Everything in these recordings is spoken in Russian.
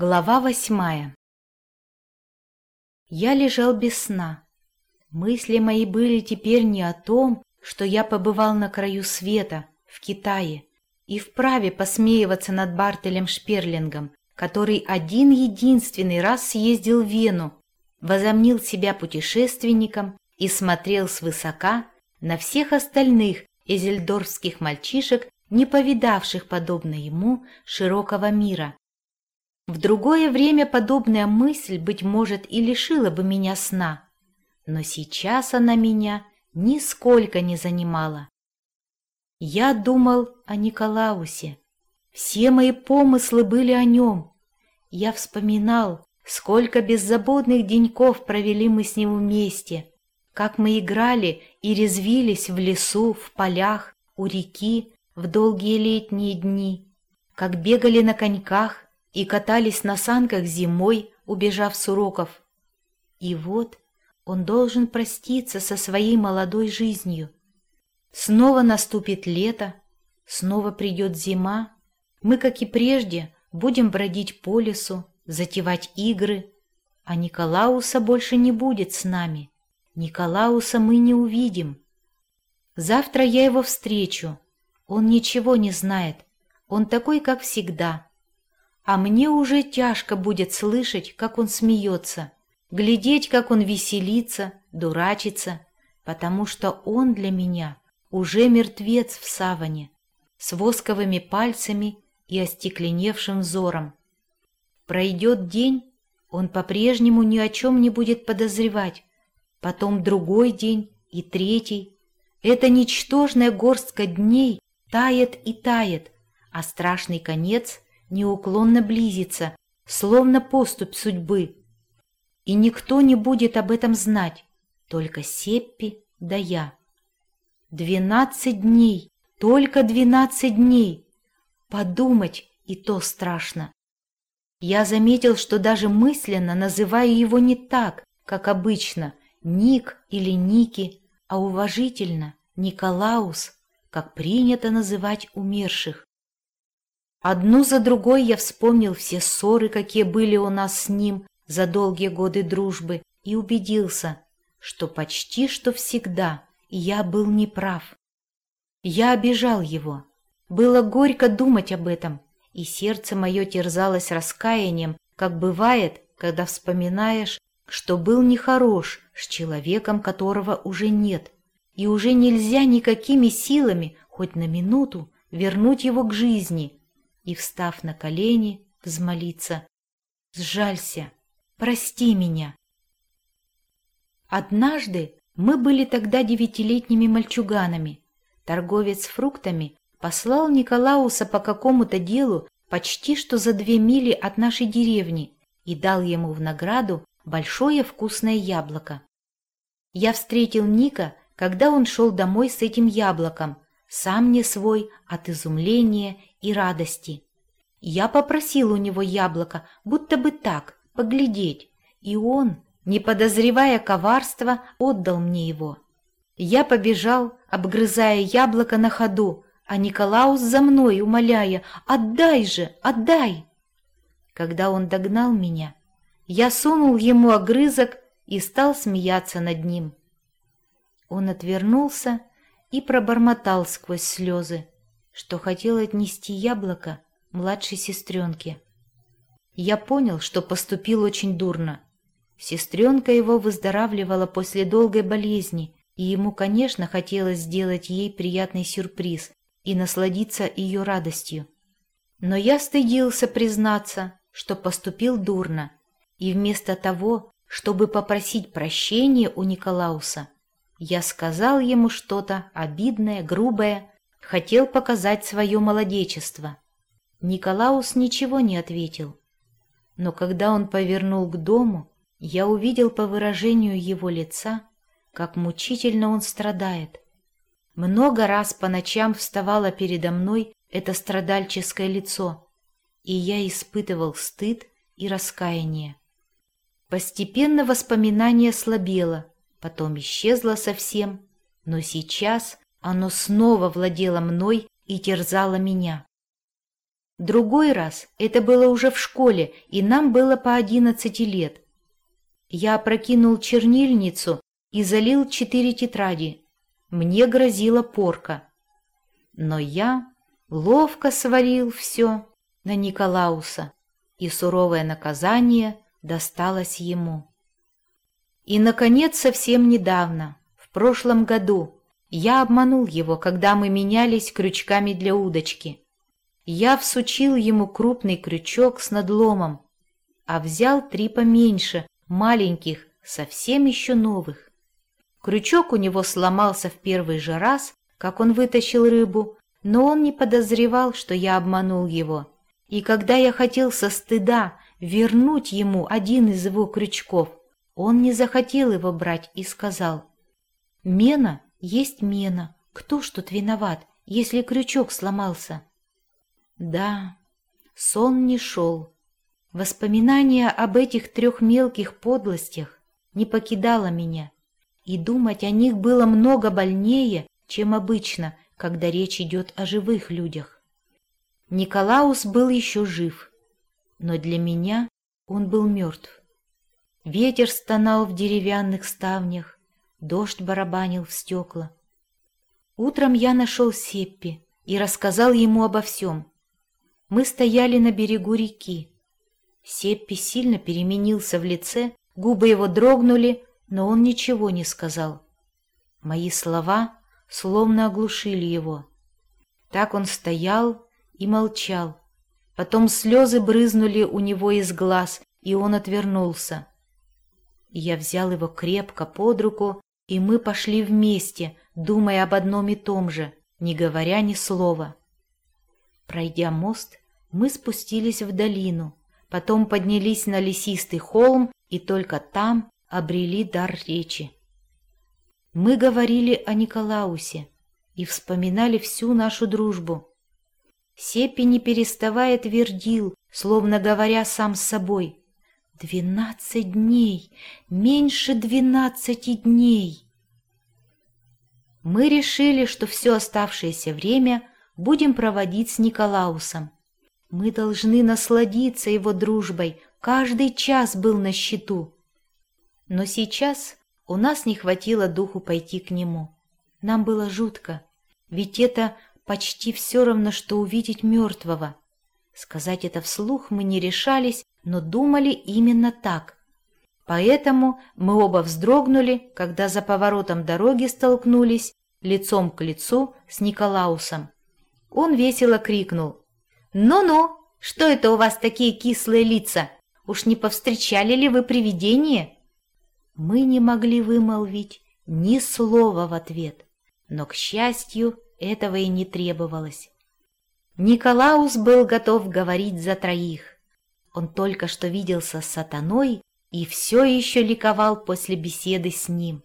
Глава восьмая Я лежал без сна. Мысли мои были теперь не о том, что я побывал на краю света, в Китае, и вправе посмеиваться над Бартелем Шперлингом, который один единственный раз съездил в Вену, возомнил себя путешественником и смотрел свысока на всех остальных эзельдорфских мальчишек, не повидавших, подобно ему, широкого мира, в другое время подобная мысль, быть может, и лишила бы меня сна, но сейчас она меня нисколько не занимала. Я думал о Николаусе. Все мои помыслы были о нем. Я вспоминал, сколько беззаботных деньков провели мы с ним вместе, как мы играли и резвились в лесу, в полях, у реки в долгие летние дни, как бегали на коньках и катались на санках зимой, убежав с уроков. И вот он должен проститься со своей молодой жизнью. Снова наступит лето, снова придет зима. Мы, как и прежде, будем бродить по лесу, затевать игры, а Николауса больше не будет с нами. Николауса мы не увидим. Завтра я его встречу. Он ничего не знает. Он такой, как всегда а мне уже тяжко будет слышать, как он смеется, глядеть, как он веселится, дурачится, потому что он для меня уже мертвец в саване, с восковыми пальцами и остекленевшим взором. Пройдет день, он по-прежнему ни о чем не будет подозревать, потом другой день и третий. Эта ничтожная горстка дней тает и тает, а страшный конец — неуклонно близится, словно поступь судьбы. И никто не будет об этом знать, только Сеппи да я. Двенадцать дней, только двенадцать дней. Подумать и то страшно. Я заметил, что даже мысленно называю его не так, как обычно, Ник или Ники, а уважительно Николаус, как принято называть умерших. Одну за другой я вспомнил все ссоры, какие были у нас с ним за долгие годы дружбы, и убедился, что почти что всегда я был неправ. Я обижал его. Было горько думать об этом, и сердце мое терзалось раскаянием, как бывает, когда вспоминаешь, что был нехорош с человеком, которого уже нет, и уже нельзя никакими силами, хоть на минуту, вернуть его к жизни — и, встав на колени, взмолиться «Сжалься, прости меня». Однажды мы были тогда девятилетними мальчуганами. Торговец фруктами послал Николауса по какому-то делу почти что за две мили от нашей деревни и дал ему в награду большое вкусное яблоко. Я встретил Ника, когда он шел домой с этим яблоком, сам не свой от изумления и радости. Я попросил у него яблоко, будто бы так, поглядеть, и он, не подозревая коварства, отдал мне его. Я побежал, обгрызая яблоко на ходу, а Николаус за мной, умоляя «Отдай же, отдай!» Когда он догнал меня, я сунул ему огрызок и стал смеяться над ним. Он отвернулся и пробормотал сквозь слезы что хотел отнести яблоко младшей сестренке. Я понял, что поступил очень дурно. Сестренка его выздоравливала после долгой болезни, и ему, конечно, хотелось сделать ей приятный сюрприз и насладиться ее радостью. Но я стыдился признаться, что поступил дурно, и вместо того, чтобы попросить прощения у Николауса, я сказал ему что-то обидное, грубое, хотел показать свое молодечество. Николаус ничего не ответил. Но когда он повернул к дому, я увидел по выражению его лица, как мучительно он страдает. Много раз по ночам вставало передо мной это страдальческое лицо, и я испытывал стыд и раскаяние. Постепенно воспоминание слабело, потом исчезло совсем, но сейчас оно снова владело мной и терзало меня. Другой раз это было уже в школе, и нам было по одиннадцати лет. Я опрокинул чернильницу и залил четыре тетради. Мне грозила порка. Но я ловко свалил все на Николауса, и суровое наказание досталось ему. И, наконец, совсем недавно, в прошлом году, я обманул его, когда мы менялись крючками для удочки. Я всучил ему крупный крючок с надломом, а взял три поменьше, маленьких, совсем еще новых. Крючок у него сломался в первый же раз, как он вытащил рыбу, но он не подозревал, что я обманул его. И когда я хотел со стыда вернуть ему один из его крючков, он не захотел его брать и сказал, «Мена есть мена, кто ж тут виноват, если крючок сломался?» Да, сон не шел. Воспоминание об этих трех мелких подлостях не покидало меня, и думать о них было много больнее, чем обычно, когда речь идет о живых людях. Николаус был еще жив, но для меня он был мертв. Ветер стонал в деревянных ставнях, дождь барабанил в стекла. Утром я нашел Сеппи и рассказал ему обо всем. Мы стояли на берегу реки. Сеппи сильно переменился в лице, губы его дрогнули, но он ничего не сказал. Мои слова словно оглушили его. Так он стоял и молчал. Потом слезы брызнули у него из глаз, и он отвернулся. Я взял его крепко под руку, и мы пошли вместе, думая об одном и том же, не говоря ни слова. Пройдя мост, мы спустились в долину, потом поднялись на лесистый холм и только там обрели дар речи. Мы говорили о Николаусе и вспоминали всю нашу дружбу. Сепи, не переставая, твердил, словно говоря сам с собой, «Двенадцать дней! Меньше двенадцати дней!» Мы решили, что все оставшееся время будем проводить с Николаусом. Мы должны насладиться его дружбой, каждый час был на счету. Но сейчас у нас не хватило духу пойти к нему. Нам было жутко, ведь это почти все равно, что увидеть мертвого. Сказать это вслух мы не решались, но думали именно так. Поэтому мы оба вздрогнули, когда за поворотом дороги столкнулись лицом к лицу с Николаусом. Он весело крикнул. «Ну-ну, что это у вас такие кислые лица? Уж не повстречали ли вы привидение?» Мы не могли вымолвить ни слова в ответ, но, к счастью, этого и не требовалось. Николаус был готов говорить за троих. Он только что виделся с сатаной и все еще ликовал после беседы с ним.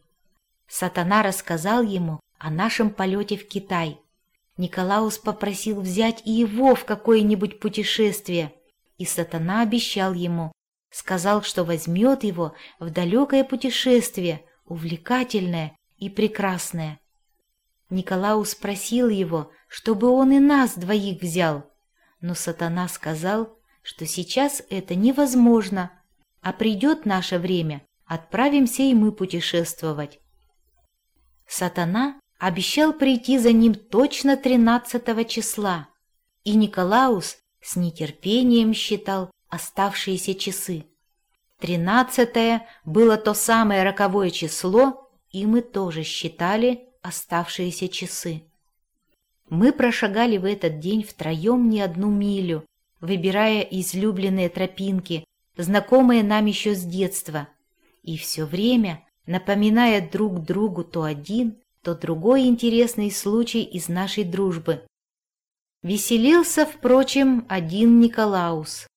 Сатана рассказал ему о нашем полете в Китай, Николаус попросил взять и его в какое-нибудь путешествие, и сатана обещал ему, сказал, что возьмет его в далекое путешествие, увлекательное и прекрасное. Николаус спросил его, чтобы он и нас двоих взял, но сатана сказал, что сейчас это невозможно, а придет наше время, отправимся и мы путешествовать. Сатана обещал прийти за ним точно 13 числа, и Николаус с нетерпением считал оставшиеся часы. Тринадцатое было то самое роковое число, и мы тоже считали оставшиеся часы. Мы прошагали в этот день втроем не одну милю, выбирая излюбленные тропинки, знакомые нам еще с детства, и все время напоминая друг другу то один, то другой интересный случай из нашей дружбы. Веселился, впрочем, один Николаус.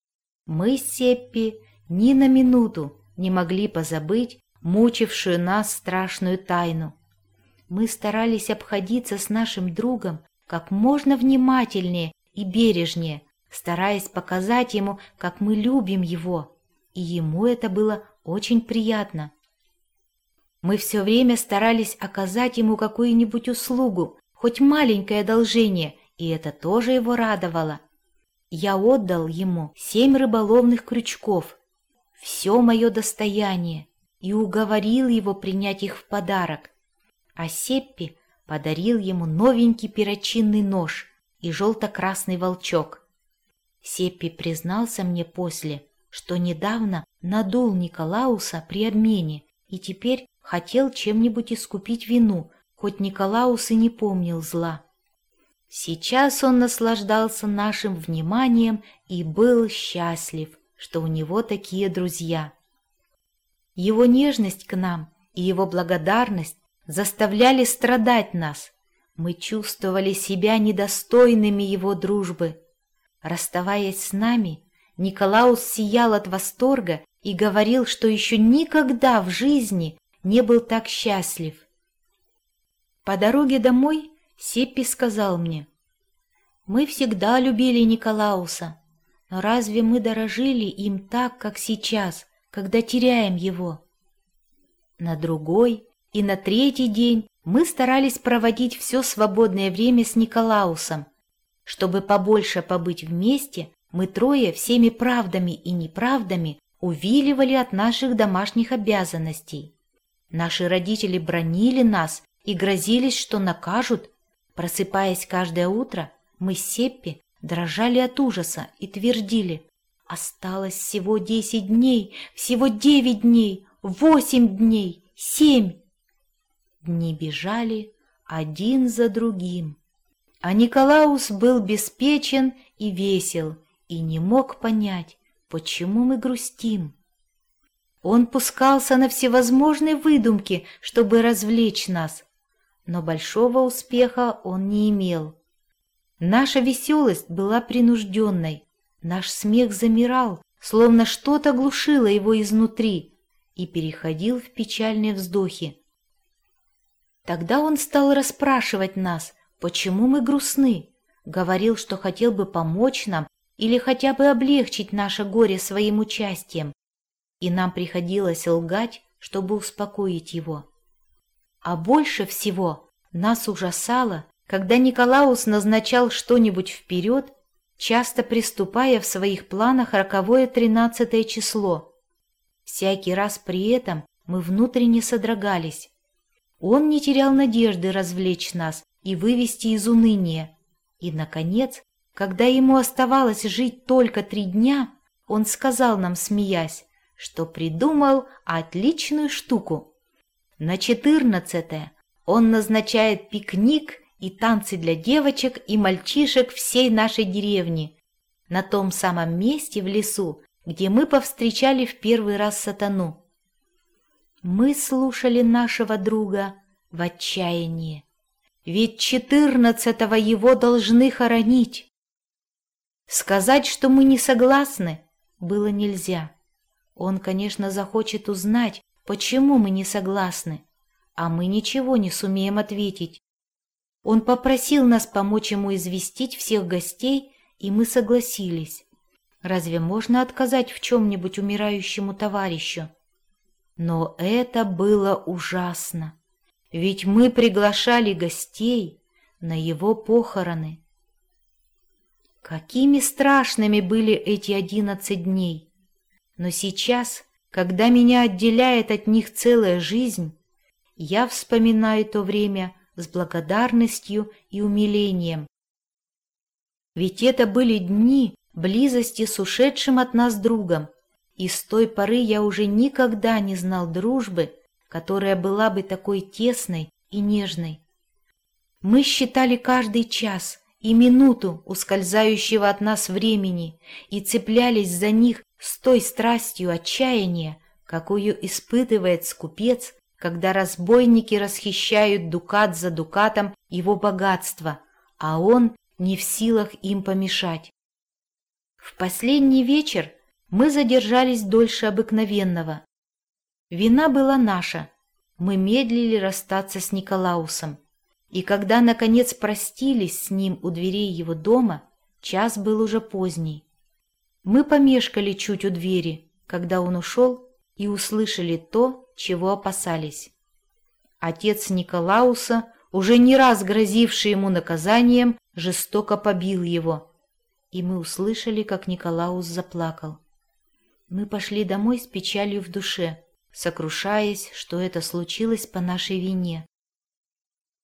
Мы с Сеппи ни на минуту не могли позабыть мучившую нас страшную тайну. Мы старались обходиться с нашим другом как можно внимательнее и бережнее, стараясь показать ему, как мы любим его, и ему это было очень приятно. Мы все время старались оказать ему какую-нибудь услугу, хоть маленькое одолжение, и это тоже его радовало. я отдал ему семь рыболовных крючков, все мое достояние, и уговорил его принять их в подарок. А Сеппи подарил ему новенький перочинный нож и желто-красный волчок. Сеппи признался мне после, что недавно надул Николауса при обмене и теперь хотел чем-нибудь искупить вину, хоть Николаус и не помнил зла. Сейчас он наслаждался нашим вниманием и был счастлив, что у него такие друзья. Его нежность к нам и его благодарность заставляли страдать нас. Мы чувствовали себя недостойными его дружбы. Расставаясь с нами, Николаус сиял от восторга и говорил, что еще никогда в жизни не был так счастлив. По дороге домой Сеппи сказал мне, «Мы всегда любили Николауса, но разве мы дорожили им так, как сейчас, когда теряем его?» На другой и на третий день мы старались проводить все свободное время с Николаусом. Чтобы побольше побыть вместе, мы трое всеми правдами и неправдами увиливали от наших домашних обязанностей. Наши родители бронили нас и грозились, что накажут. Просыпаясь каждое утро, мы с Сеппи дрожали от ужаса и твердили «Осталось всего десять дней, всего девять дней, восемь дней, семь!» Дни бежали один за другим, а Николаус был беспечен и весел и не мог понять, почему мы грустим. Он пускался на всевозможные выдумки, чтобы развлечь нас, но большого успеха он не имел. Наша веселость была принужденной, наш смех замирал, словно что-то глушило его изнутри, и переходил в печальные вздохи. Тогда он стал расспрашивать нас, почему мы грустны, говорил, что хотел бы помочь нам или хотя бы облегчить наше горе своим участием, и нам приходилось лгать, чтобы успокоить его. А больше всего нас ужасало, когда Николаус назначал что-нибудь вперед, часто приступая в своих планах роковое тринадцатое число. Всякий раз при этом мы внутренне содрогались. Он не терял надежды развлечь нас и вывести из уныния. И, наконец, когда ему оставалось жить только три дня, он сказал нам, смеясь, что придумал отличную штуку. На четырнадцатое он назначает пикник и танцы для девочек и мальчишек всей нашей деревни на том самом месте в лесу, где мы повстречали в первый раз сатану. Мы слушали нашего друга в отчаянии, ведь четырнадцатого его должны хоронить. Сказать, что мы не согласны, было нельзя. Он, конечно, захочет узнать, почему мы не согласны, а мы ничего не сумеем ответить. Он попросил нас помочь ему известить всех гостей, и мы согласились. Разве можно отказать в чем-нибудь умирающему товарищу? Но это было ужасно, ведь мы приглашали гостей на его похороны. Какими страшными были эти одиннадцать дней! Но сейчас, когда меня отделяет от них целая жизнь, я вспоминаю то время с благодарностью и умилением. Ведь это были дни близости с ушедшим от нас другом, и с той поры я уже никогда не знал дружбы, которая была бы такой тесной и нежной. Мы считали каждый час и минуту ускользающего от нас времени и цеплялись за них с той страстью отчаяния, какую испытывает скупец, когда разбойники расхищают дукат за дукатом его богатство, а он не в силах им помешать. В последний вечер мы задержались дольше обыкновенного. Вина была наша, мы медлили расстаться с Николаусом, и когда, наконец, простились с ним у дверей его дома, час был уже поздний. Мы помешкали чуть у двери, когда он ушел, и услышали то, чего опасались. Отец Николауса, уже не раз грозивший ему наказанием, жестоко побил его. и мы услышали, как Николаус заплакал. Мы пошли домой с печалью в душе, сокрушаясь, что это случилось по нашей вине.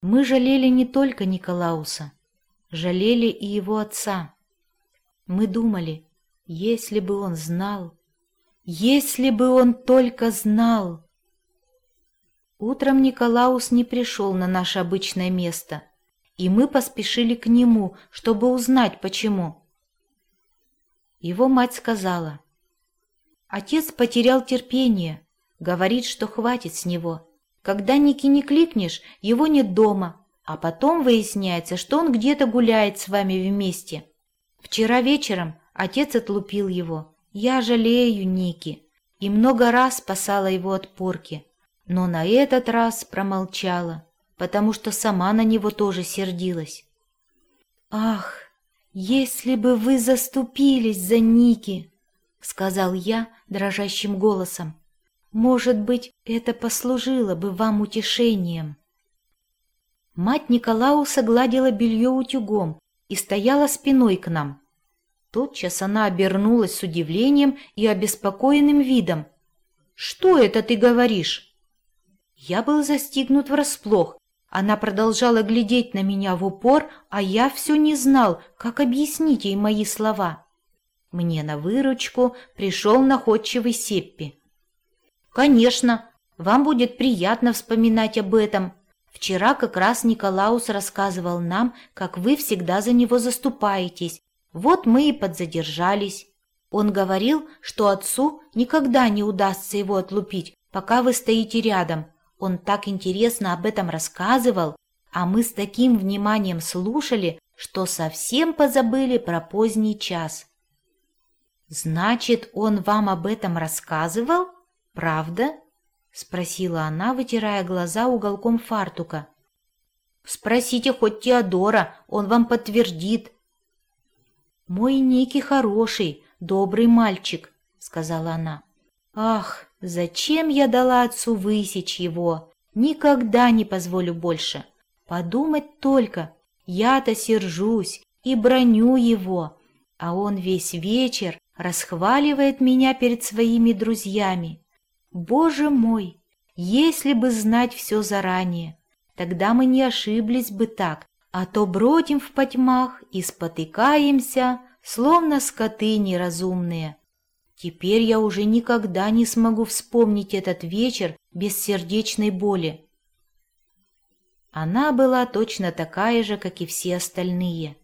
Мы жалели не только Николауса, жалели и его отца. Мы думали, если бы он знал, если бы он только знал. Утром Николаус не пришел на наше обычное место, и мы поспешили к нему, чтобы узнать, почему. Его мать сказала, «Отец потерял терпение, говорит, что хватит с него. Когда Ники не кликнешь, его нет дома, а потом выясняется, что он где-то гуляет с вами вместе. Вчера вечером отец отлупил его. Я жалею Ники и много раз спасала его от порки но на этот раз промолчала, потому что сама на него тоже сердилась. «Ах, если бы вы заступились за Ники!» — сказал я дрожащим голосом. «Может быть, это послужило бы вам утешением». Мать Николауса гладила белье утюгом и стояла спиной к нам. Тотчас она обернулась с удивлением и обеспокоенным видом. «Что это ты говоришь?» Я был застигнут врасплох. Она продолжала глядеть на меня в упор, а я все не знал, как объяснить ей мои слова. Мне на выручку пришел находчивый Сеппи. «Конечно, вам будет приятно вспоминать об этом. Вчера как раз Николаус рассказывал нам, как вы всегда за него заступаетесь. Вот мы и подзадержались. Он говорил, что отцу никогда не удастся его отлупить, пока вы стоите рядом, он так интересно об этом рассказывал, а мы с таким вниманием слушали, что совсем позабыли про поздний час. «Значит, он вам об этом рассказывал? Правда?» — спросила она, вытирая глаза уголком фартука. «Спросите хоть Теодора, он вам подтвердит». «Мой Ники хороший, добрый мальчик», — сказала она. «Ах, Зачем я дала отцу высечь его? Никогда не позволю больше. Подумать только, я-то сержусь и броню его, а он весь вечер расхваливает меня перед своими друзьями. Боже мой, если бы знать все заранее, тогда мы не ошиблись бы так, а то бродим в потьмах и спотыкаемся, словно скоты неразумные. Теперь я уже никогда не смогу вспомнить этот вечер без сердечной боли. Она была точно такая же, как и все остальные.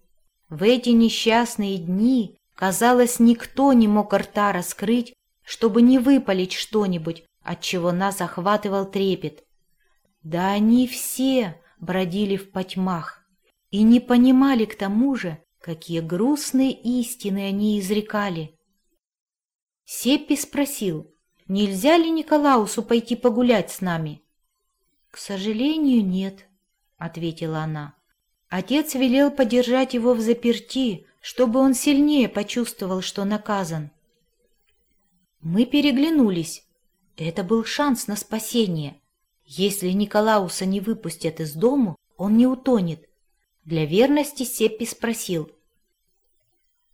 В эти несчастные дни, казалось, никто не мог рта раскрыть, чтобы не выпалить что-нибудь, от чего нас охватывал трепет. Да они все бродили в потьмах и не понимали к тому же, какие грустные истины они изрекали. Сеппи спросил, нельзя ли Николаусу пойти погулять с нами? — К сожалению, нет, — ответила она. Отец велел подержать его в заперти, чтобы он сильнее почувствовал, что наказан. Мы переглянулись. Это был шанс на спасение. Если Николауса не выпустят из дому, он не утонет. Для верности Сеппи спросил —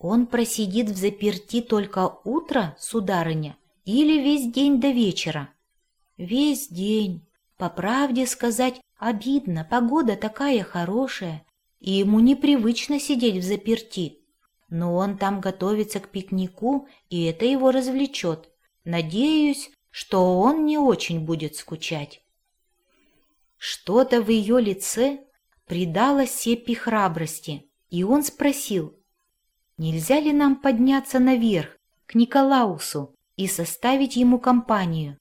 он просидит в заперти только утро, сударыня, или весь день до вечера? Весь день. По правде сказать, обидно, погода такая хорошая, и ему непривычно сидеть в заперти. Но он там готовится к пикнику, и это его развлечет. Надеюсь, что он не очень будет скучать. Что-то в ее лице придало Сеппи храбрости, и он спросил, Нельзя ли нам подняться наверх, к Николаусу, и составить ему компанию?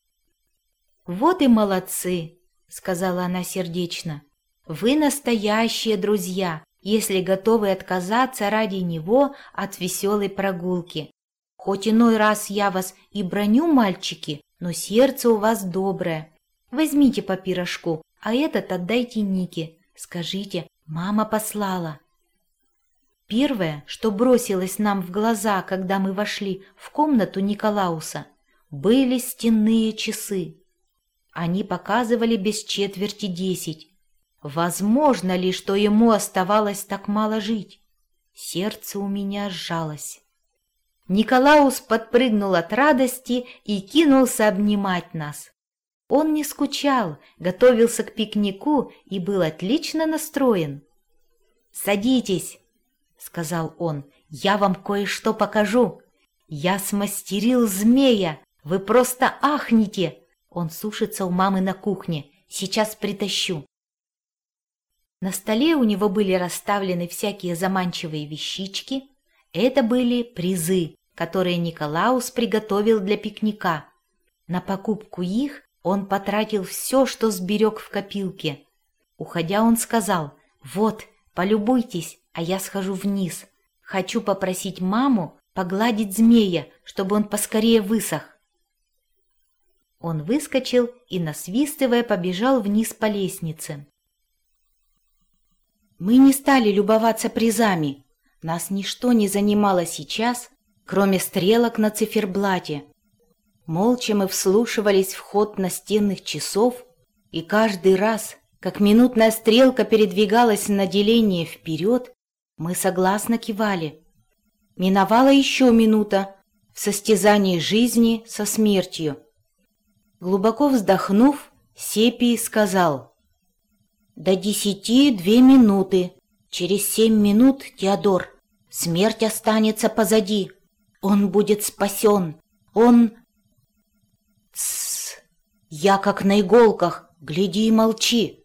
«Вот и молодцы!» — сказала она сердечно. «Вы настоящие друзья, если готовы отказаться ради него от веселой прогулки. Хоть иной раз я вас и броню, мальчики, но сердце у вас доброе. Возьмите по пирожку, а этот отдайте Нике. Скажите, мама послала». Первое, что бросилось нам в глаза, когда мы вошли в комнату Николауса, были стенные часы. Они показывали без четверти десять. Возможно ли, что ему оставалось так мало жить? Сердце у меня сжалось. Николаус подпрыгнул от радости и кинулся обнимать нас. Он не скучал, готовился к пикнику и был отлично настроен. «Садитесь», — сказал он, — «я вам кое-что покажу. Я смастерил змея, вы просто ахнете. Он сушится у мамы на кухне, сейчас притащу». На столе у него были расставлены всякие заманчивые вещички. Это были призы, которые Николаус приготовил для пикника. На покупку их он потратил все, что сберег в копилке. Уходя, он сказал, «Вот, полюбуйтесь, а я схожу вниз. Хочу попросить маму погладить змея, чтобы он поскорее высох». Он выскочил и, насвистывая, побежал вниз по лестнице. Мы не стали любоваться призами. Нас ничто не занимало сейчас, кроме стрелок на циферблате. Молча мы вслушивались в ход настенных часов, и каждый раз, как минутная стрелка передвигалась на деление вперед, мы согласно кивали. Миновала еще минута в состязании жизни со смертью. Глубоко вздохнув, Сепий сказал — «До десяти две минуты. Через семь минут, Теодор, смерть останется позади. Он будет спасен. Он...» «Тссс! Я как на иголках. Гляди и молчи!»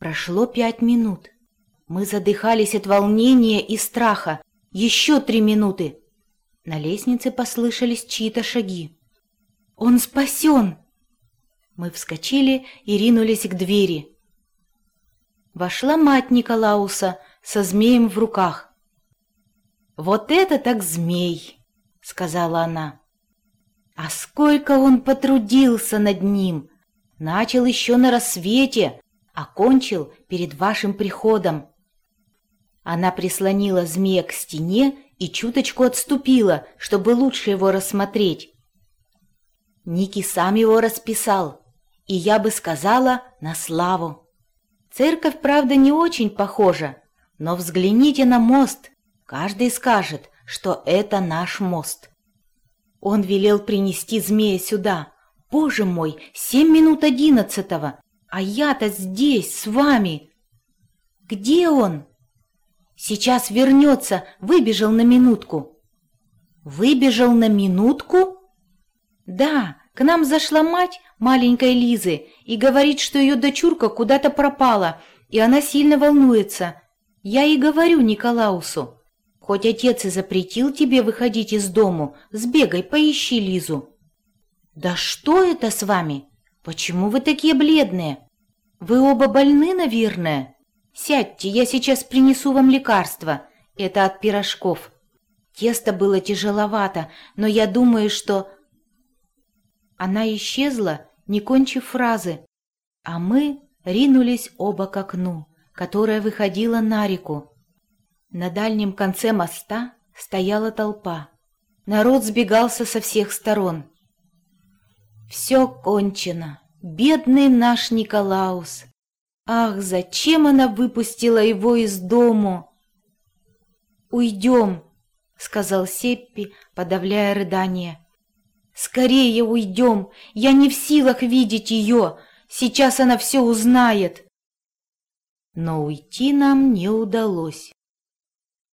Прошло пять минут. Мы задыхались от волнения и страха. Еще три минуты. На лестнице послышались чьи-то шаги. «Он спасен!» Мы вскочили и ринулись к двери вошла мать Николауса со змеем в руках. «Вот это так змей!» — сказала она. «А сколько он потрудился над ним! Начал еще на рассвете, окончил перед вашим приходом». Она прислонила змея к стене и чуточку отступила, чтобы лучше его рассмотреть. Ники сам его расписал, и я бы сказала, на славу. Церковь, правда, не очень похожа, но взгляните на мост. Каждый скажет, что это наш мост. Он велел принести змея сюда. Боже мой, семь минут одиннадцатого, а я-то здесь, с вами. Где он? Сейчас вернется, выбежал на минутку. Выбежал на минутку? Да, к нам зашла мать маленькой Лизы и говорит, что ее дочурка куда-то пропала, и она сильно волнуется. Я и говорю Николаусу, хоть отец и запретил тебе выходить из дому, сбегай, поищи Лизу. Да что это с вами? Почему вы такие бледные? Вы оба больны, наверное? Сядьте, я сейчас принесу вам лекарство. Это от пирожков. Тесто было тяжеловато, но я думаю, что... Она исчезла, не кончив фразы, а мы ринулись оба к окну, которое выходило на реку. На дальнем конце моста стояла толпа. Народ сбегался со всех сторон. Все кончено. Бедный наш Николаус. Ах, зачем она выпустила его из дому? «Уйдем», — сказал Сеппи, подавляя рыдание. «Скорее уйдем! Я не в силах видеть ее! Сейчас она все узнает!» Но уйти нам не удалось.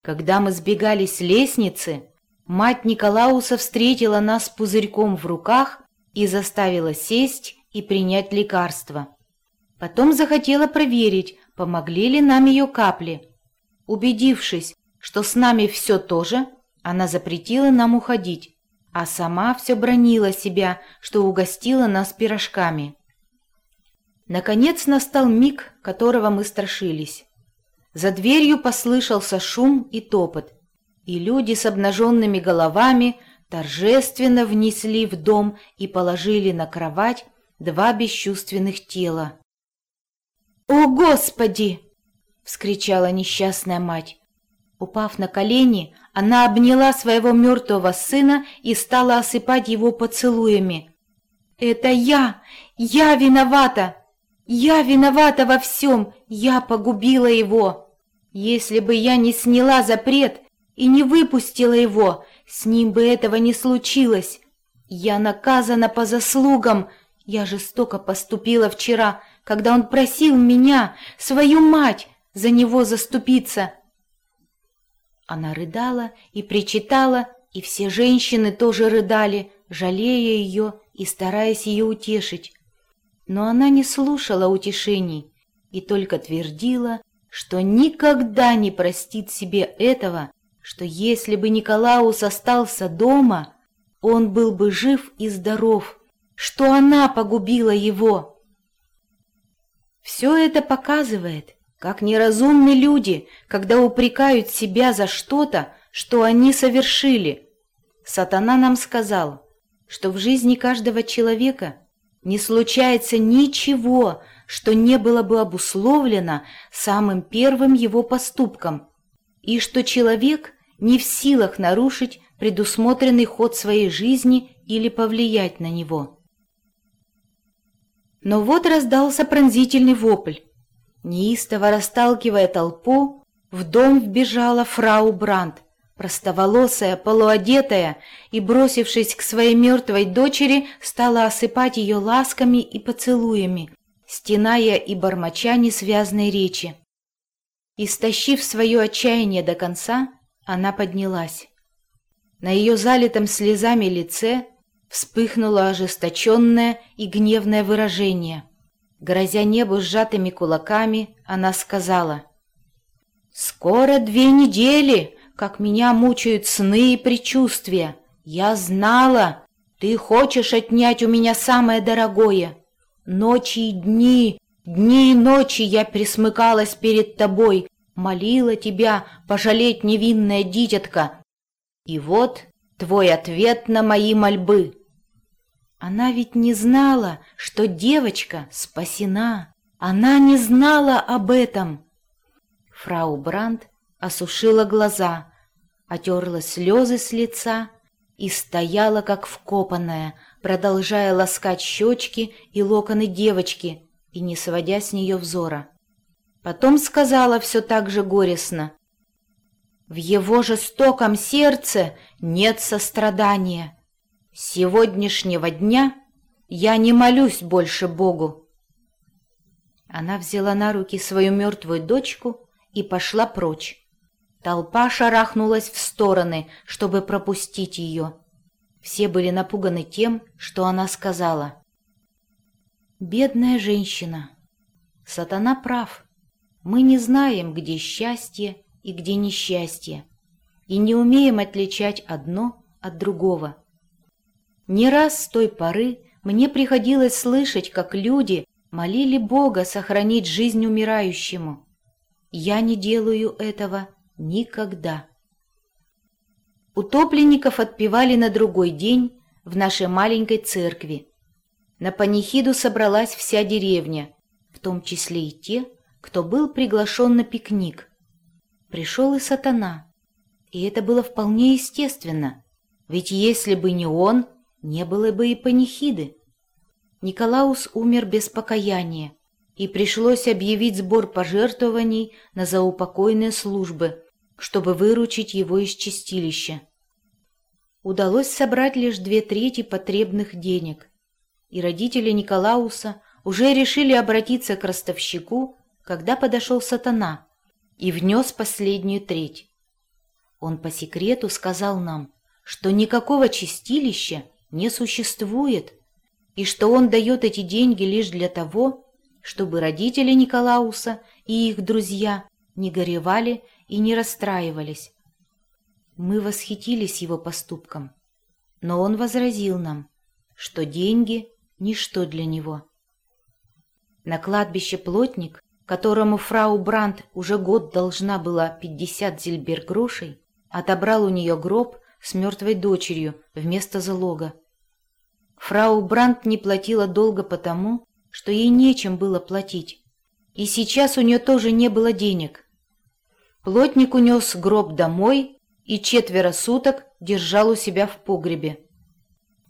Когда мы сбегали с лестницы, мать Николауса встретила нас пузырьком в руках и заставила сесть и принять лекарство. Потом захотела проверить, помогли ли нам ее капли. Убедившись, что с нами все то же, она запретила нам уходить а сама все бронила себя, что угостила нас пирожками. Наконец настал миг, которого мы страшились. За дверью послышался шум и топот, и люди с обнаженными головами торжественно внесли в дом и положили на кровать два бесчувственных тела. «О, Господи!» — вскричала несчастная мать. Упав на колени, она обняла своего мертвого сына и стала осыпать его поцелуями. «Это я! Я виновата! Я виновата во всем! Я погубила его! Если бы я не сняла запрет и не выпустила его, с ним бы этого не случилось. Я наказана по заслугам. Я жестоко поступила вчера, когда он просил меня, свою мать, за него заступиться. Она рыдала и причитала, и все женщины тоже рыдали, жалея ее и стараясь ее утешить. Но она не слушала утешений и только твердила, что никогда не простит себе этого, что если бы Николаус остался дома, он был бы жив и здоров, что она погубила его. Все это показывает, как неразумны люди, когда упрекают себя за что-то, что они совершили. Сатана нам сказал, что в жизни каждого человека не случается ничего, что не было бы обусловлено самым первым его поступком, и что человек не в силах нарушить предусмотренный ход своей жизни или повлиять на него. Но вот раздался пронзительный вопль. Неистово расталкивая толпу, в дом вбежала фрау Брандт, простоволосая, полуодетая, и, бросившись к своей мертвой дочери, стала осыпать ее ласками и поцелуями, стеная и бормоча несвязной речи. Истощив свое отчаяние до конца, она поднялась. На ее залитом слезами лице вспыхнуло ожесточенное и гневное выражение. Грозя небу сжатыми кулаками, она сказала, «Скоро две недели, как меня мучают сны и предчувствия. Я знала, ты хочешь отнять у меня самое дорогое». Ночи и дни, дни и ночи я присмыкалась перед тобой, молила тебя пожалеть невинное дитятка. И вот твой ответ на мои мольбы. Она ведь не знала, что девочка спасена. Она не знала об этом. Фрау Бранд осушила глаза, отерла слезы с лица и стояла, как вкопанная, продолжая ласкать щечки и локоны девочки и не сводя с нее взора. Потом сказала все так же горестно. «В его жестоком сердце нет сострадания. Сегодняшнего дня я не молюсь больше Богу». Она взяла на руки свою мертвую дочку и пошла прочь. Толпа шарахнулась в стороны, чтобы пропустить ее. Все были напуганы тем, что она сказала. «Бедная женщина! Сатана прав. Мы не знаем, где счастье и где несчастье, и не умеем отличать одно от другого. Не раз с той поры мне приходилось слышать, как люди молили Бога сохранить жизнь умирающему. Я не делаю этого никогда. Утопленников отпевали на другой день в нашей маленькой церкви. На панихиду собралась вся деревня, в том числе и те, кто был приглашен на пикник. Пришел и сатана. И это было вполне естественно, ведь если бы не он, не было бы и панихиды. Николаус умер без покаяния, и пришлось объявить сбор пожертвований на заупокойные службы, чтобы выручить его из чистилища. Удалось собрать лишь две трети потребных денег, и родители Николауса уже решили обратиться к ростовщику, когда подошел сатана и внес последнюю треть. Он по секрету сказал нам, что никакого чистилища не существует, и что он дает эти деньги лишь для того, чтобы родители Николауса и их друзья не горевали и не расстраивались. Мы восхитились его поступком, но он возразил нам, что деньги – ничто для него. На кладбище плотник, которому фрау Брандт уже год должна была 50 зельбер грошей, отобрал у нее гроб с мертвой дочерью вместо залога. Фрау Брандт не платила долго потому, что ей нечем было платить, и сейчас у нее тоже не было денег. Плотник унес гроб домой и четверо суток держал у себя в погребе.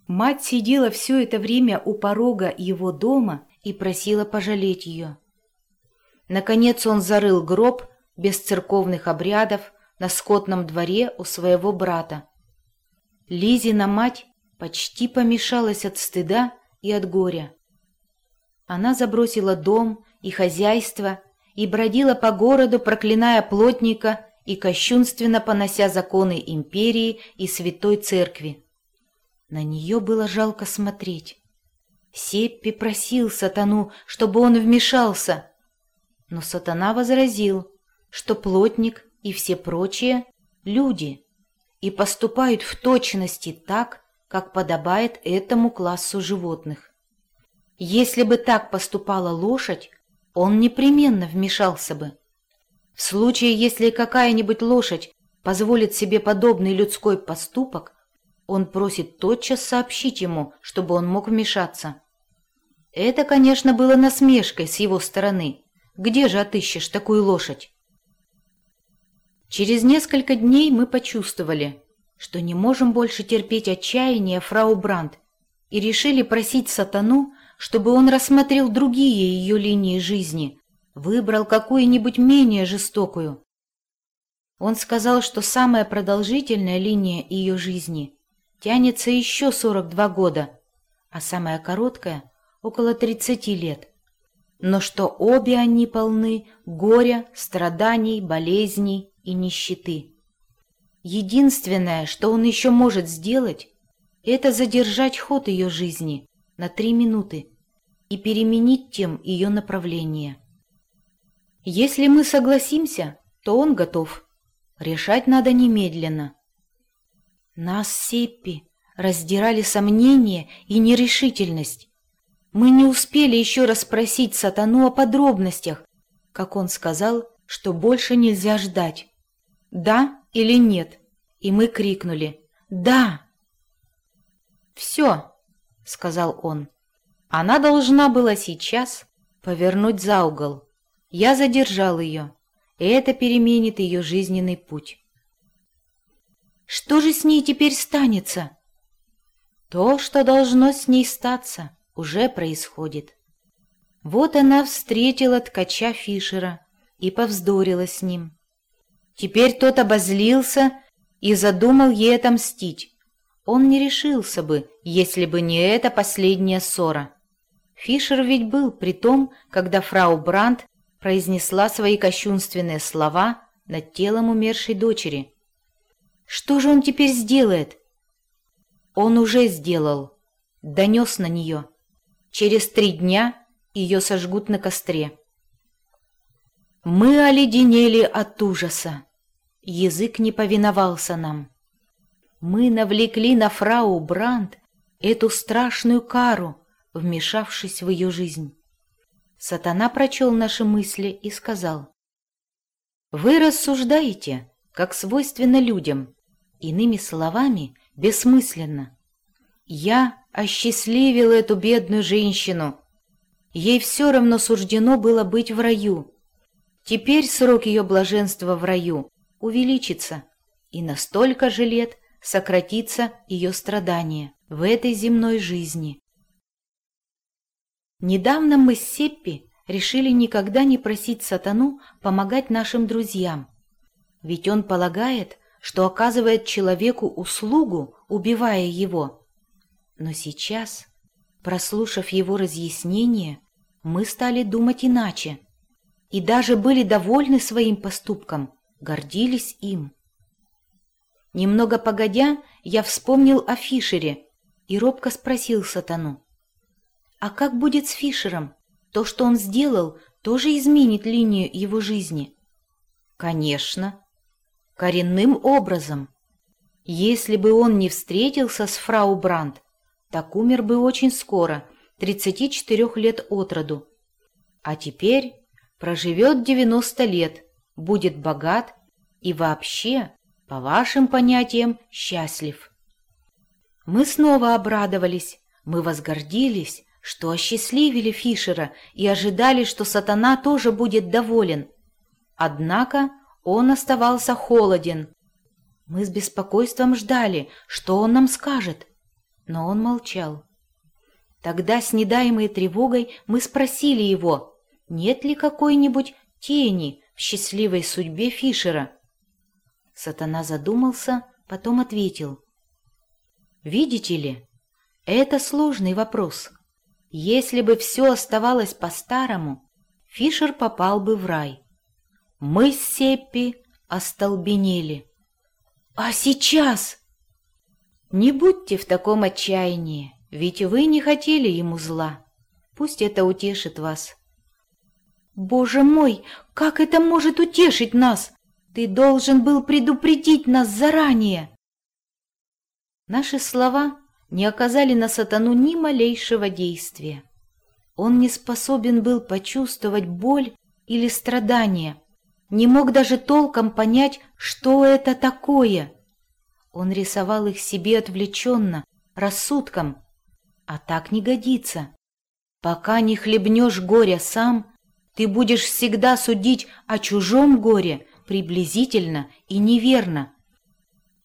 Мать сидела все это время у порога его дома и просила пожалеть ее. Наконец он зарыл гроб, без церковных обрядов, на скотном дворе у своего брата. Лизина мать почти помешалась от стыда и от горя. Она забросила дом и хозяйство и бродила по городу, проклиная плотника и кощунственно понося законы империи и святой церкви. На нее было жалко смотреть. Сеппи просил сатану, чтобы он вмешался, но сатана возразил, что плотник и все прочие — люди и поступают в точности так, как подобает этому классу животных. Если бы так поступала лошадь, он непременно вмешался бы. В случае, если какая-нибудь лошадь позволит себе подобный людской поступок, он просит тотчас сообщить ему, чтобы он мог вмешаться. Это, конечно, было насмешкой с его стороны. Где же отыщешь такую лошадь? Через несколько дней мы почувствовали, что не можем больше терпеть отчаяния фрау Брандт и решили просить сатану, чтобы он рассмотрел другие ее линии жизни, выбрал какую-нибудь менее жестокую. Он сказал, что самая продолжительная линия ее жизни тянется еще 42 года, а самая короткая — около 30 лет. Но что обе они полны горя, страданий, болезней и нищеты. Единственное, что он еще может сделать, это задержать ход ее жизни на три минуты и переменить тем ее направление. Если мы согласимся, то он готов. Решать надо немедленно. Нас, Сеппи, раздирали сомнения и нерешительность. Мы не успели еще расспросить сатану о подробностях, как он сказал, что больше нельзя ждать. «Да или нет?» И мы крикнули «Да!» «Все», — сказал он. Она должна была сейчас повернуть за угол. Я задержал ее, и это переменит ее жизненный путь. Что же с ней теперь станется? То, что должно с ней статься, уже происходит. Вот она встретила ткача Фишера и повздорила с ним. Теперь тот обозлился и задумал ей отомстить. Он не решился бы, если бы не эта последняя ссора. Фишер ведь был при том, когда фрау Брандт произнесла свои кощунственные слова над телом умершей дочери. Что же он теперь сделает? Он уже сделал. Донес на нее. Через три дня ее сожгут на костре. Мы оледенели от ужаса. Язык не повиновался нам. Мы навлекли на фрау Бранд эту страшную кару, вмешавшись в ее жизнь. Сатана прочел наши мысли и сказал, «Вы рассуждаете, как свойственно людям, иными словами, бессмысленно. Я осчастливил эту бедную женщину. Ей все равно суждено было быть в раю. Теперь срок ее блаженства в раю увеличится, и на столько же лет сократится ее страдание в этой земной жизни. Недавно мы с Сеппи решили никогда не просить сатану помогать нашим друзьям, ведь он полагает, что оказывает человеку услугу, убивая его. Но сейчас, прослушав его разъяснение, мы стали думать иначе и даже были довольны своим поступком, гордились им. Немного погодя, я вспомнил о Фишере и робко спросил сатану. «А как будет с Фишером? То, что он сделал, тоже изменит линию его жизни?» «Конечно. Коренным образом. Если бы он не встретился с фрау Брандт, так умер бы очень скоро, 34 лет от роду. А теперь проживет 90 лет, будет богат и вообще по вашим понятиям, счастлив. Мы снова обрадовались, мы возгордились, что осчастливили Фишера и ожидали, что сатана тоже будет доволен. Однако он оставался холоден. Мы с беспокойством ждали, что он нам скажет, но он молчал. Тогда, снедаемые тревогой, мы спросили его, нет ли какой-нибудь тени, в счастливой судьбе Фишера? Сатана задумался, потом ответил. Видите ли, это сложный вопрос. Если бы все оставалось по-старому, Фишер попал бы в рай. Мы с Сеппи остолбенели. А сейчас? Не будьте в таком отчаянии, ведь вы не хотели ему зла. Пусть это утешит вас. Боже мой, как это может утешить нас? Ты должен был предупредить нас заранее. Наши слова не оказали на сатану ни малейшего действия. Он не способен был почувствовать боль или страдание, не мог даже толком понять, что это такое. Он рисовал их себе отвлеченно, рассудком, а так не годится. Пока не хлебнешь горя сам, ты будешь всегда судить о чужом горе приблизительно и неверно.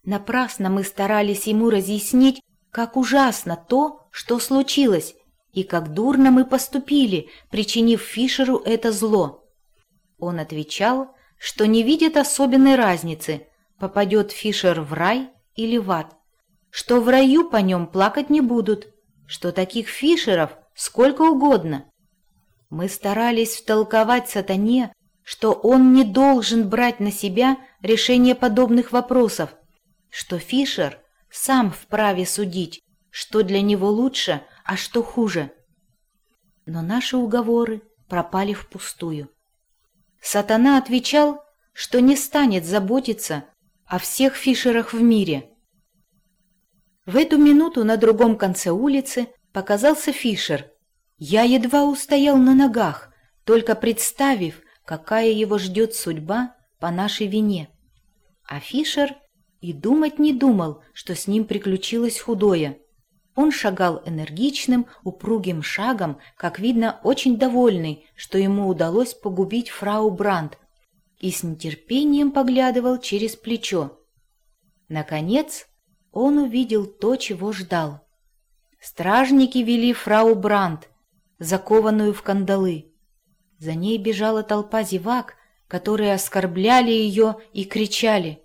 Напрасно мы старались ему разъяснить, как ужасно то, что случилось, и как дурно мы поступили, причинив Фишеру это зло. Он отвечал, что не видит особенной разницы, попадет Фишер в рай или в ад, что в раю по нем плакать не будут, что таких Фишеров сколько угодно. Мы старались втолковать сатане, что он не должен брать на себя решение подобных вопросов, что Фишер сам вправе судить, что для него лучше, а что хуже. Но наши уговоры пропали впустую. Сатана отвечал, что не станет заботиться о всех Фишерах в мире. В эту минуту на другом конце улицы показался Фишер. Я едва устоял на ногах, только представив, какая его ждет судьба по нашей вине. А Фишер и думать не думал, что с ним приключилось худое. Он шагал энергичным, упругим шагом, как видно, очень довольный, что ему удалось погубить фрау Бранд, и с нетерпением поглядывал через плечо. Наконец, он увидел то, чего ждал. Стражники вели фрау Бранд, закованную в кандалы. За ней бежала толпа зевак, которые оскорбляли ее и кричали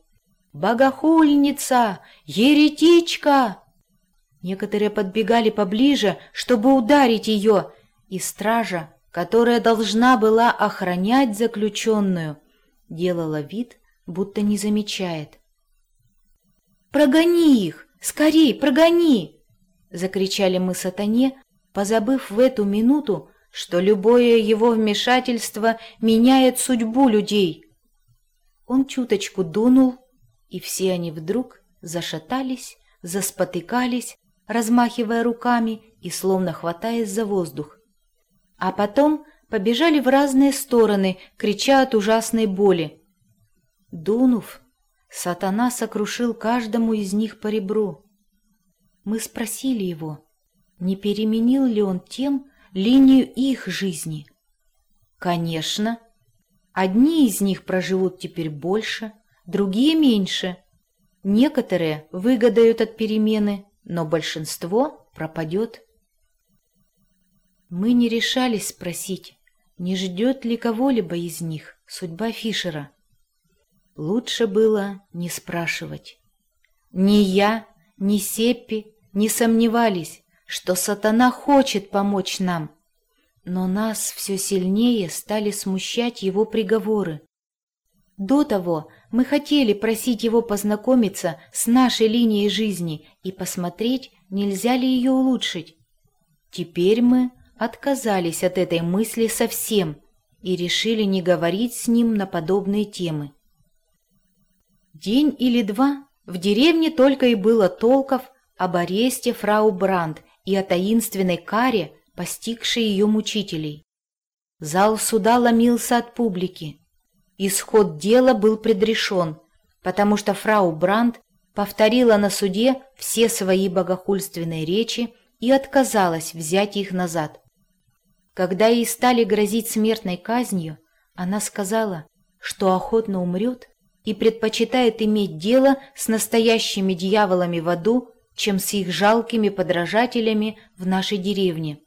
«Богохульница! Еретичка!» Некоторые подбегали поближе, чтобы ударить ее, и стража, которая должна была охранять заключенную, делала вид, будто не замечает. «Прогони их! Скорей, прогони!» — закричали мы сатане, позабыв в эту минуту, что любое его вмешательство меняет судьбу людей. Он чуточку дунул, и все они вдруг зашатались, заспотыкались, размахивая руками и словно хватаясь за воздух. А потом побежали в разные стороны, крича от ужасной боли. Дунув, сатана сокрушил каждому из них по ребру. Мы спросили его, не переменил ли он тем линию их жизни. Конечно, одни из них проживут теперь больше, другие меньше. Некоторые выгодают от перемены, но большинство пропадет. Мы не решались спросить, не ждет ли кого-либо из них судьба Фишера. Лучше было не спрашивать. Ни я, ни Сеппи не сомневались, что сатана хочет помочь нам, но нас все сильнее стали смущать его приговоры. До того мы хотели просить его познакомиться с нашей линией жизни и посмотреть, нельзя ли ее улучшить. Теперь мы отказались от этой мысли совсем и решили не говорить с ним на подобные темы. День или два в деревне только и было толков об аресте фрау Бранд и о таинственной каре, постигшей ее мучителей. Зал суда ломился от публики. Исход дела был предрешен, потому что фрау Бранд повторила на суде все свои богохульственные речи и отказалась взять их назад. Когда ей стали грозить смертной казнью, она сказала, что охотно умрет и предпочитает иметь дело с настоящими дьяволами в аду, чем с их жалкими подражателями в нашей деревне.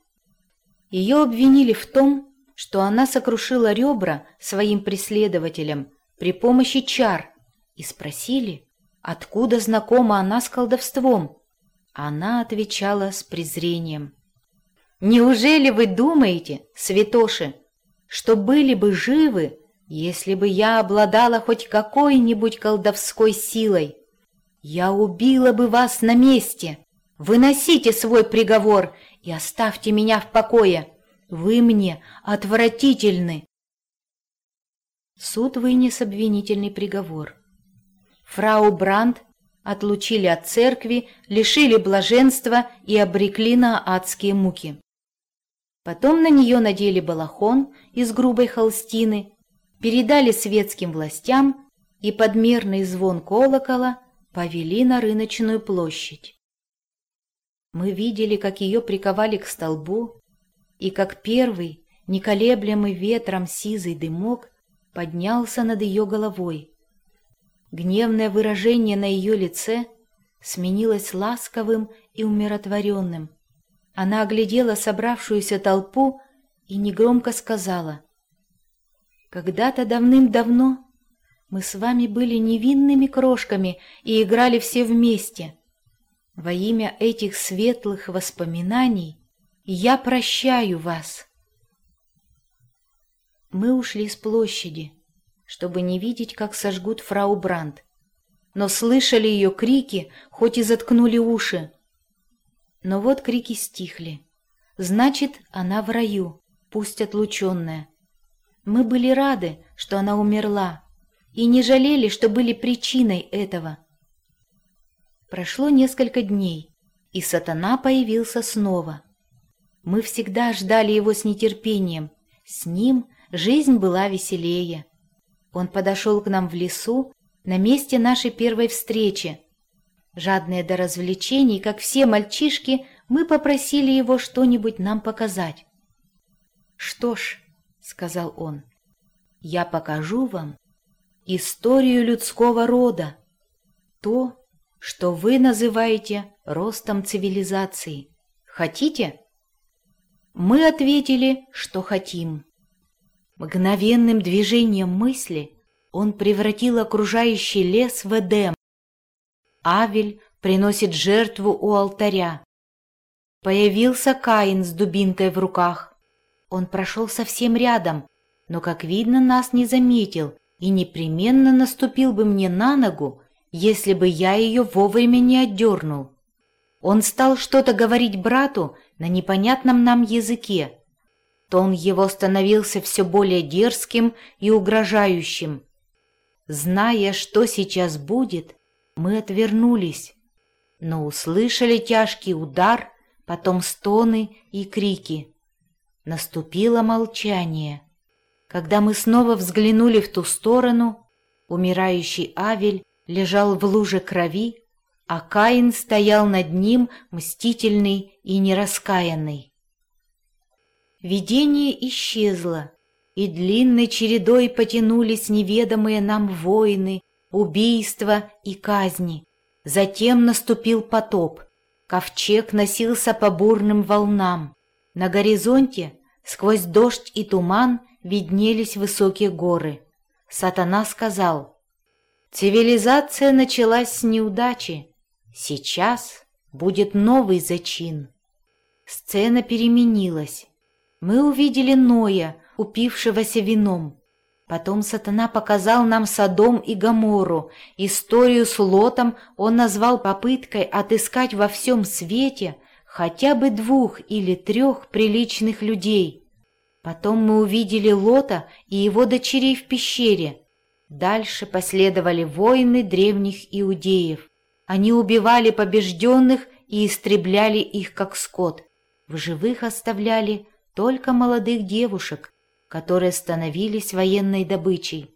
Ее обвинили в том, что она сокрушила ребра своим преследователям при помощи чар, и спросили, откуда знакома она с колдовством. Она отвечала с презрением. «Неужели вы думаете, святоши, что были бы живы, если бы я обладала хоть какой-нибудь колдовской силой? Я убила бы вас на месте. Выносите свой приговор и оставьте меня в покое. Вы мне отвратительны. Суд вынес обвинительный приговор. Фрау Бранд отлучили от церкви, лишили блаженства и обрекли на адские муки. Потом на нее надели балахон из грубой холстины, передали светским властям и подмерный звон колокола повели на рыночную площадь. Мы видели, как ее приковали к столбу, и как первый, неколеблемый ветром сизый дымок поднялся над ее головой. Гневное выражение на ее лице сменилось ласковым и умиротворенным. Она оглядела собравшуюся толпу и негромко сказала, «Когда-то давным-давно мы с вами были невинными крошками и играли все вместе. Во имя этих светлых воспоминаний я прощаю вас». Мы ушли с площади чтобы не видеть, как сожгут фрау Бранд. Но слышали ее крики, хоть и заткнули уши. Но вот крики стихли. Значит, она в раю, пусть отлученная. Мы были рады, что она умерла, и не жалели, что были причиной этого. Прошло несколько дней, и сатана появился снова. Мы всегда ждали его с нетерпением. С ним жизнь была веселее. Он подошел к нам в лесу, на месте нашей первой встречи. Жадные до развлечений, как все мальчишки, мы попросили его что-нибудь нам показать. «Что ж», — сказал он, — «я покажу вам историю людского рода, то, что вы называете ростом цивилизации. Хотите?» Мы ответили, что хотим. Мгновенным движением мысли он превратил окружающий лес в Эдем. Авель приносит жертву у алтаря. Появился Каин с дубинкой в руках. Он прошел совсем рядом, но, как видно, нас не заметил и непременно наступил бы мне на ногу, если бы я ее вовремя не отдернул. Он стал что-то говорить брату на непонятном нам языке, Тон его становился все более дерзким и угрожающим. Зная, что сейчас будет, мы отвернулись, но услышали тяжкий удар, потом стоны и крики. Наступило молчание. Когда мы снова взглянули в ту сторону, умирающий Авель лежал в луже крови, а Каин стоял над ним мстительный и нераскаянный. Видение исчезло, и длинной чередой потянулись неведомые нам войны, убийства и казни. Затем наступил потоп. Ковчег носился по бурным волнам. На горизонте, сквозь дождь и туман, виднелись высокие горы. Сатана сказал, «Цивилизация началась с неудачи. Сейчас будет новый зачин». Сцена переменилась. Мы увидели Ноя, упившегося вином. Потом сатана показал нам Содом и Гоморру. Историю с Лотом он назвал попыткой отыскать во всем свете хотя бы двух или трех приличных людей. Потом мы увидели Лота и его дочерей в пещере. Дальше последовали войны древних иудеев. Они убивали побежденных и истребляли их как скот. В живых оставляли только молодых девушек, которые становились военной добычей.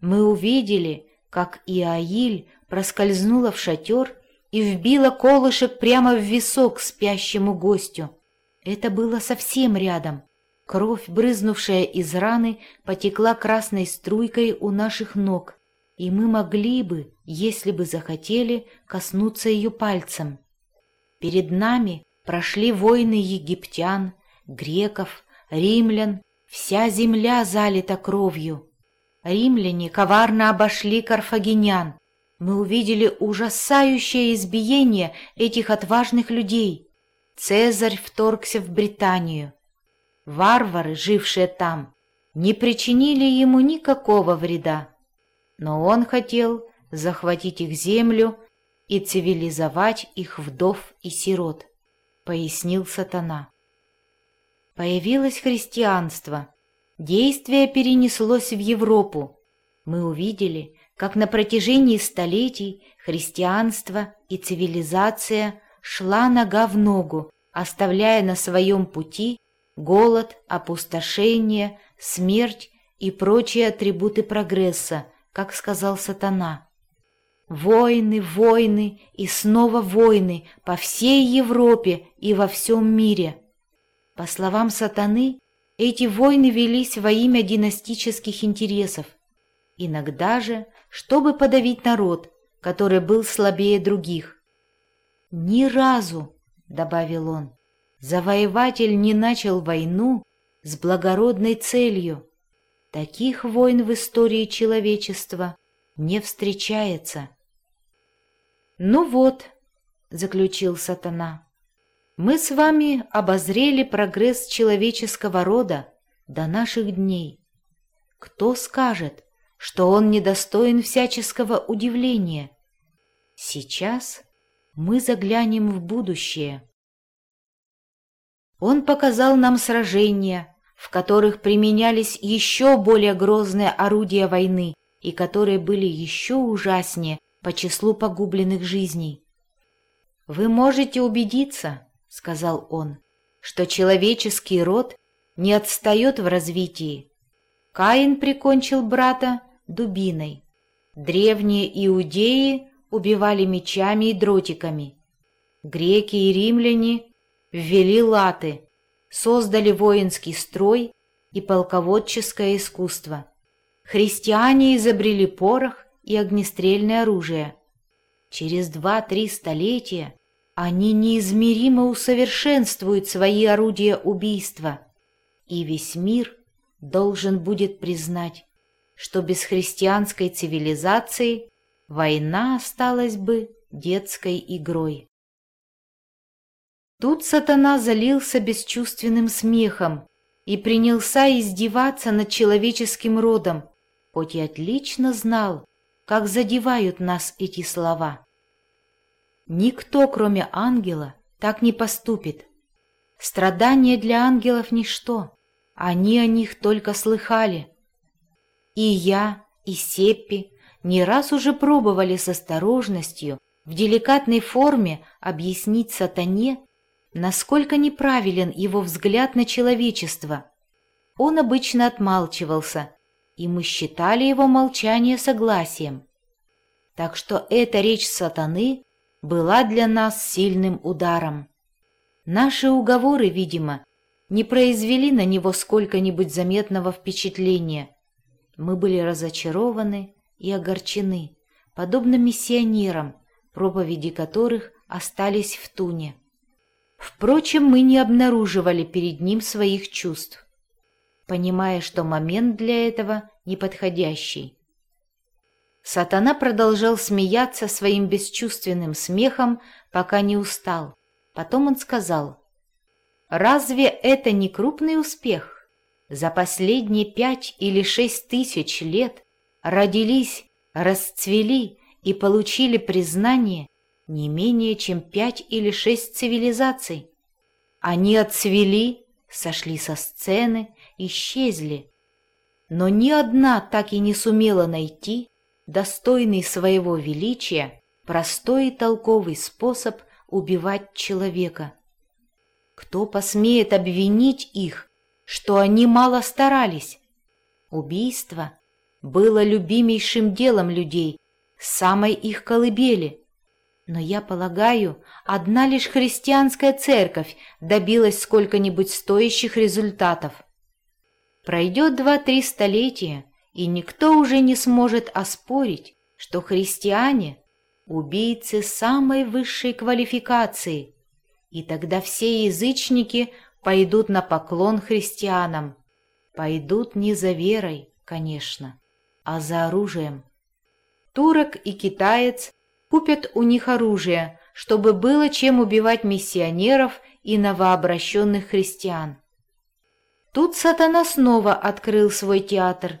Мы увидели, как Иаиль проскользнула в шатер и вбила колышек прямо в висок спящему гостю. Это было совсем рядом. Кровь, брызнувшая из раны, потекла красной струйкой у наших ног, и мы могли бы, если бы захотели, коснуться ее пальцем. Перед нами прошли воины египтян, греков, римлян, Вся земля залита кровью. Римляне коварно обошли карфагенян. Мы увидели ужасающее избиение этих отважных людей. Цезарь вторгся в Британию. Варвары, жившие там, не причинили ему никакого вреда. Но он хотел захватить их землю и цивилизовать их вдов и сирот, пояснил сатана. Появилось христианство. Действие перенеслось в Европу. Мы увидели, как на протяжении столетий христианство и цивилизация шла нога в ногу, оставляя на своем пути голод, опустошение, смерть и прочие атрибуты прогресса, как сказал сатана. Войны, войны и снова войны по всей Европе и во всем мире. По словам сатаны, эти войны велись во имя династических интересов, иногда же, чтобы подавить народ, который был слабее других. «Ни разу», — добавил он, — «завоеватель не начал войну с благородной целью. Таких войн в истории человечества не встречается». «Ну вот», — заключил сатана, — «мы с вами обозрели прогресс человеческого рода до наших дней. Кто скажет, что он недостоин всяческого удивления? Сейчас мы заглянем в будущее». Он показал нам сражения, в которых применялись еще более грозные орудия войны и которые были еще ужаснее по числу погубленных жизней. «Вы можете убедиться, — сказал он, — что человеческий род не отстает в развитии. Каин прикончил брата дубиной. Древние иудеи убивали мечами и дротиками. Греки и римляне ввели латы, создали воинский строй и полководческое искусство. Христиане изобрели порох и огнестрельное оружие. Через два-три столетия они неизмеримо усовершенствуют свои орудия убийства, и весь мир должен будет признать, что без христианской цивилизации война осталась бы детской игрой. Тут сатана залился бесчувственным смехом и принялся издеваться над человеческим родом, хоть и отлично знал, как задевают нас эти слова. Никто, кроме ангела, так не поступит. Страдания для ангелов — ничто, они о них только слыхали. И я, и Сеппи не раз уже пробовали с осторожностью в деликатной форме объяснить сатане, насколько неправилен его взгляд на человечество. Он обычно отмалчивался, и мы считали его молчание согласием. Так что эта речь сатаны была для нас сильным ударом. Наши уговоры, видимо, не произвели на него сколько-нибудь заметного впечатления. Мы были разочарованы и огорчены, подобно миссионерам, проповеди которых остались в туне. Впрочем, мы не обнаруживали перед ним своих чувств понимая, что момент для этого неподходящий. Сатана продолжал смеяться своим бесчувственным смехом, пока не устал. Потом он сказал, «Разве это не крупный успех? За последние пять или шесть тысяч лет родились, расцвели и получили признание не менее чем пять или шесть цивилизаций. Они отцвели, сошли со сцены, исчезли. Но ни одна так и не сумела найти достойный своего величия простой и толковый способ убивать человека. Кто посмеет обвинить их, что они мало старались? Убийство было любимейшим делом людей, самой их колыбели. Но я полагаю, одна лишь христианская церковь добилась сколько-нибудь стоящих результатов. Пройдет два-три столетия, и никто уже не сможет оспорить, что христиане – убийцы самой высшей квалификации, и тогда все язычники пойдут на поклон христианам. пойдут не за верой, конечно, а за оружием. Турок и китаец купят у них оружие, чтобы было чем убивать миссионеров и новообращенных христиан. Тут сатана снова открыл свой театр,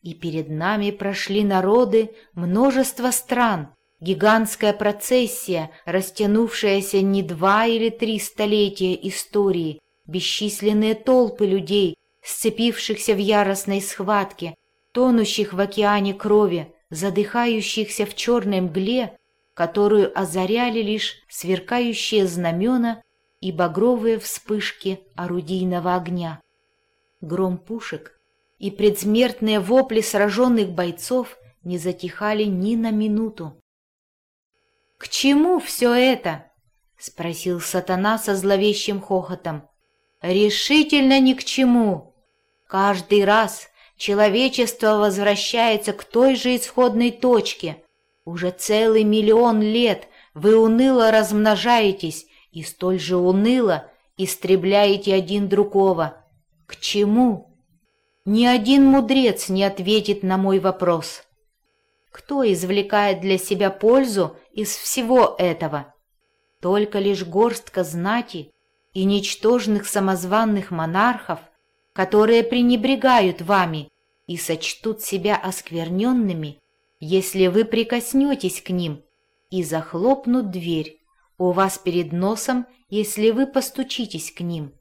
и перед нами прошли народы множества стран, гигантская процессия, растянувшаяся не два или три столетия истории, бесчисленные толпы людей, сцепившихся в яростной схватке, тонущих в океане крови, задыхающихся в черной мгле, которую озаряли лишь сверкающие знамена и багровые вспышки орудийного огня. Гром пушек и предсмертные вопли сраженных бойцов не затихали ни на минуту. «К чему все это?» — спросил сатана со зловещим хохотом. «Решительно ни к чему. Каждый раз человечество возвращается к той же исходной точке. Уже целый миллион лет вы уныло размножаетесь и столь же уныло истребляете один другого. К чему?» Ни один мудрец не ответит на мой вопрос. Кто извлекает для себя пользу из всего этого? Только лишь горстка знати и ничтожных самозванных монархов, которые пренебрегают вами и сочтут себя оскверненными, если вы прикоснетесь к ним, и захлопнут дверь у вас перед носом, если вы постучитесь к ним.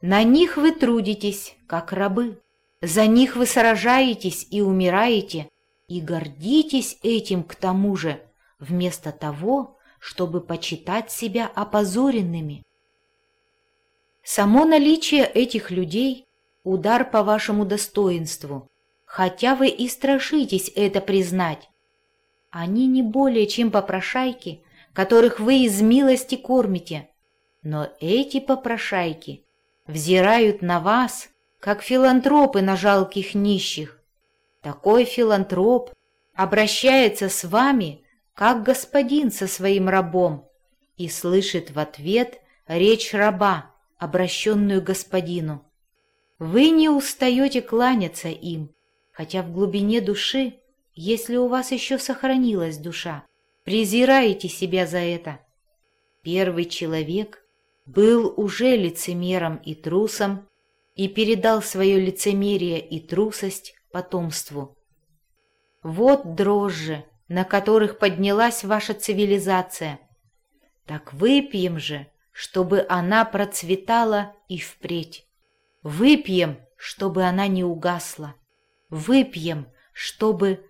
На них вы трудитесь, как рабы. За них вы сражаетесь и умираете, и гордитесь этим к тому же, вместо того, чтобы почитать себя опозоренными. Само наличие этих людей – удар по вашему достоинству, хотя вы и страшитесь это признать. Они не более чем попрошайки, которых вы из милости кормите, но эти попрошайки взирают на вас, как филантропы на жалких нищих. Такой филантроп обращается с вами, как господин со своим рабом, и слышит в ответ речь раба, обращенную господину. Вы не устаете кланяться им, хотя в глубине души, если у вас еще сохранилась душа, презираете себя за это. Первый человек был уже лицемером и трусом и передал свое лицемерие и трусость потомству. Вот дрожжи, на которых поднялась ваша цивилизация. Так выпьем же, чтобы она процветала и впредь. Выпьем, чтобы она не угасла. Выпьем, чтобы...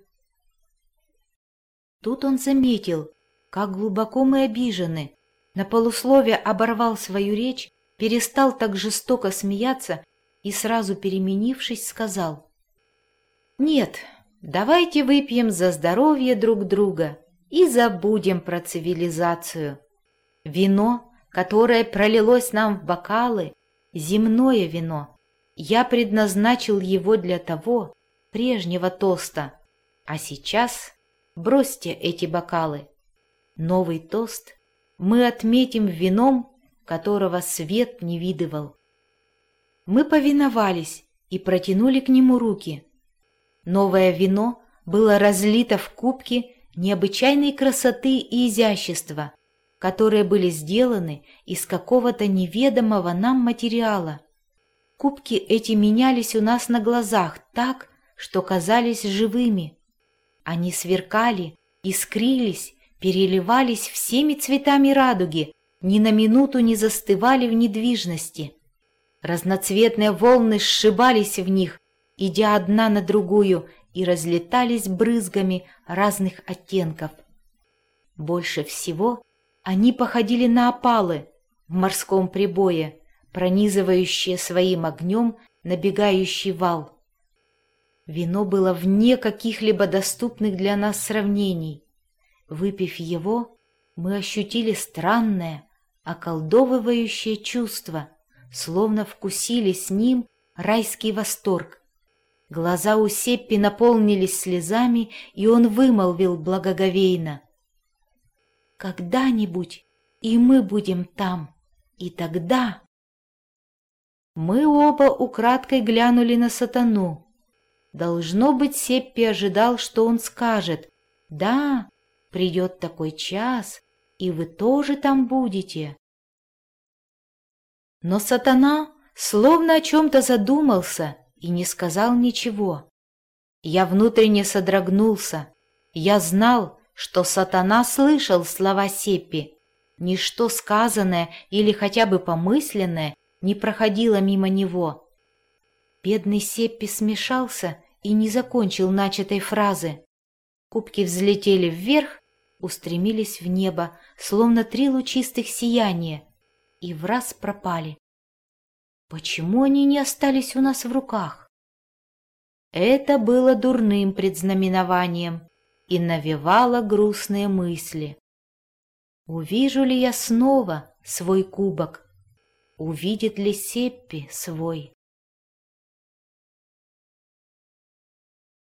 Тут он заметил, как глубоко мы обижены, на полусловие оборвал свою речь, перестал так жестоко смеяться и, сразу переменившись, сказал. «Нет, давайте выпьем за здоровье друг друга и забудем про цивилизацию. Вино, которое пролилось нам в бокалы, земное вино, я предназначил его для того, прежнего тоста, а сейчас бросьте эти бокалы. Новый тост мы отметим вином, которого свет не видывал. Мы повиновались и протянули к нему руки. Новое вино было разлито в кубки необычайной красоты и изящества, которые были сделаны из какого-то неведомого нам материала. Кубки эти менялись у нас на глазах так, что казались живыми. Они сверкали, искрились переливались всеми цветами радуги, ни на минуту не застывали в недвижности. Разноцветные волны сшибались в них, идя одна на другую, и разлетались брызгами разных оттенков. Больше всего они походили на опалы в морском прибое, пронизывающие своим огнем набегающий вал. Вино было вне каких-либо доступных для нас сравнений. Выпив его, мы ощутили странное, околдовывающее чувство, словно вкусили с ним райский восторг. Глаза у Сеппи наполнились слезами, и он вымолвил благоговейно. «Когда-нибудь и мы будем там, и тогда...» Мы оба украдкой глянули на сатану. Должно быть, Сеппи ожидал, что он скажет «Да, придет такой час, и вы тоже там будете». Но сатана словно о чем-то задумался и не сказал ничего. Я внутренне содрогнулся. Я знал, что сатана слышал слова Сеппи. Ничто сказанное или хотя бы помысленное не проходило мимо него. Бедный Сеппи смешался и не закончил начатой фразы. Кубки взлетели вверх, устремились в небо, словно три лучистых сияния, и в раз пропали. Почему они не остались у нас в руках? Это было дурным предзнаменованием и навевало грустные мысли. Увижу ли я снова свой кубок? Увидит ли Сеппи свой?